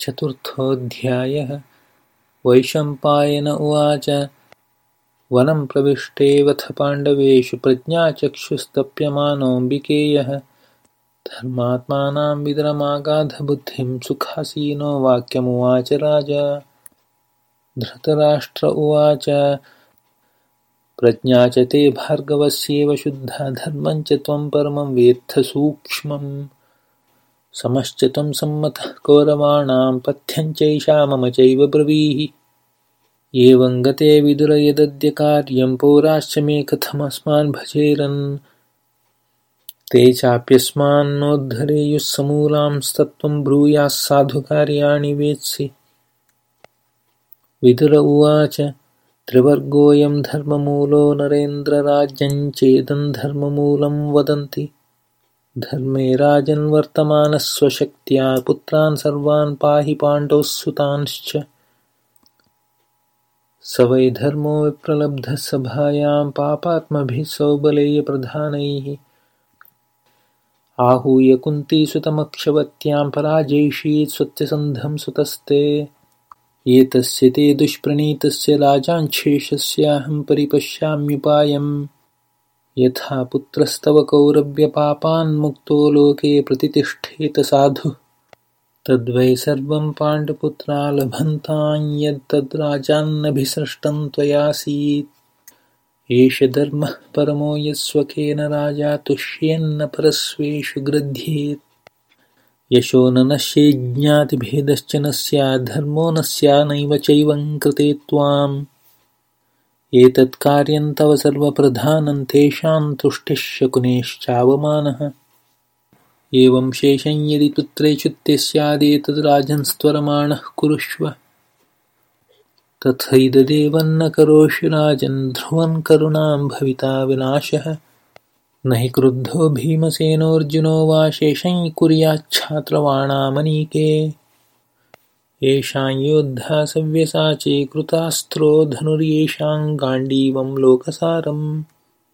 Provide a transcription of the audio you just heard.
चतुर्थोऽध्यायः। वैशम्पायन उवाच वनं प्रविष्टेऽवथ पाण्डवेषु प्रज्ञाचक्षुस्तप्यमानोऽम्बिकेयः धर्मात्मानां विदरमागाधबुद्धिं सुखासीनो वाक्यमुवाच राजा। धृतराष्ट्र उवाच प्रज्ञा च ते भार्गवस्येव शुद्धा धर्मञ्च त्वं परमं वेत्थसूक्ष्मम् त्वं सम्मतः कौरवाणां पथ्यञ्चैषा मम चैव ब्रवीहि। एवं गते विदुर यदद्य कार्यं पौराश्च मे कथमस्मान् भजेरन्। ते चाप्यस्मान्नोद्धरेयुः ब्रूयास्साधुकार्याणि वेत्सि। विदुर उवाच त्रिवर्गोऽयं धर्ममूलो नरेन्द्रराज्यञ्चेदन्धर्ममूलं वदन्ति धर्मे राजन्वर्तमानस्वशक्त्या पुत्रान् सर्वान् पाहि पाण्डुसुतांश्च स वै धर्मो विप्रलब्धः सभायां पापात्मभिः सौबलेयप्रधानैः। आहूय कुन्तीसुतमक्षवत्यां पराजयिषीत् सत्यसन्धं सुतस्ते। एतस्य ते दुष्प्रणीतस्य राजाञ्छेषस्याहं परिपश्याम्युपायम् यथा पुत्रस्तव कौरव्यपापान्मुक्तो लोके प्रतितिष्ठेत साधुः। तद्वै सर्वं पाण्डुपुत्रा लभन्तान्यद्तद्राजान्नभिसृष्टं त्वयासीत्। एष धर्मः परमो यस्वकेन राजा तुष्येन्न परस्वेषु गृध्येत्। यशो न नश्येज्ज्ञातिभेदश्च न स्याद्धर्मो न स्यान्नैव चैवं कृते त्वाम् एतत्कार्यं तव सर्वप्रधानं तेषां तुष्टिः शकुनेश्चावमानः। एवं शेषं यदि पुत्रेच्युत्य स्यादेतद्राजन्स्त्वरमाणः कुरुष्व। तथैतदेवं न करोषि राजन् ध्रुवं करुणां भविता विनाशः। न हि क्रुद्धो भीमसेनोऽर्जुनो वा शेषं कुर्याच्छात्रवाणामनीके येषां योद्धा सव्यसाची कृतास्त्रो धनुर्येषां गाण्डीवं लोकसारम्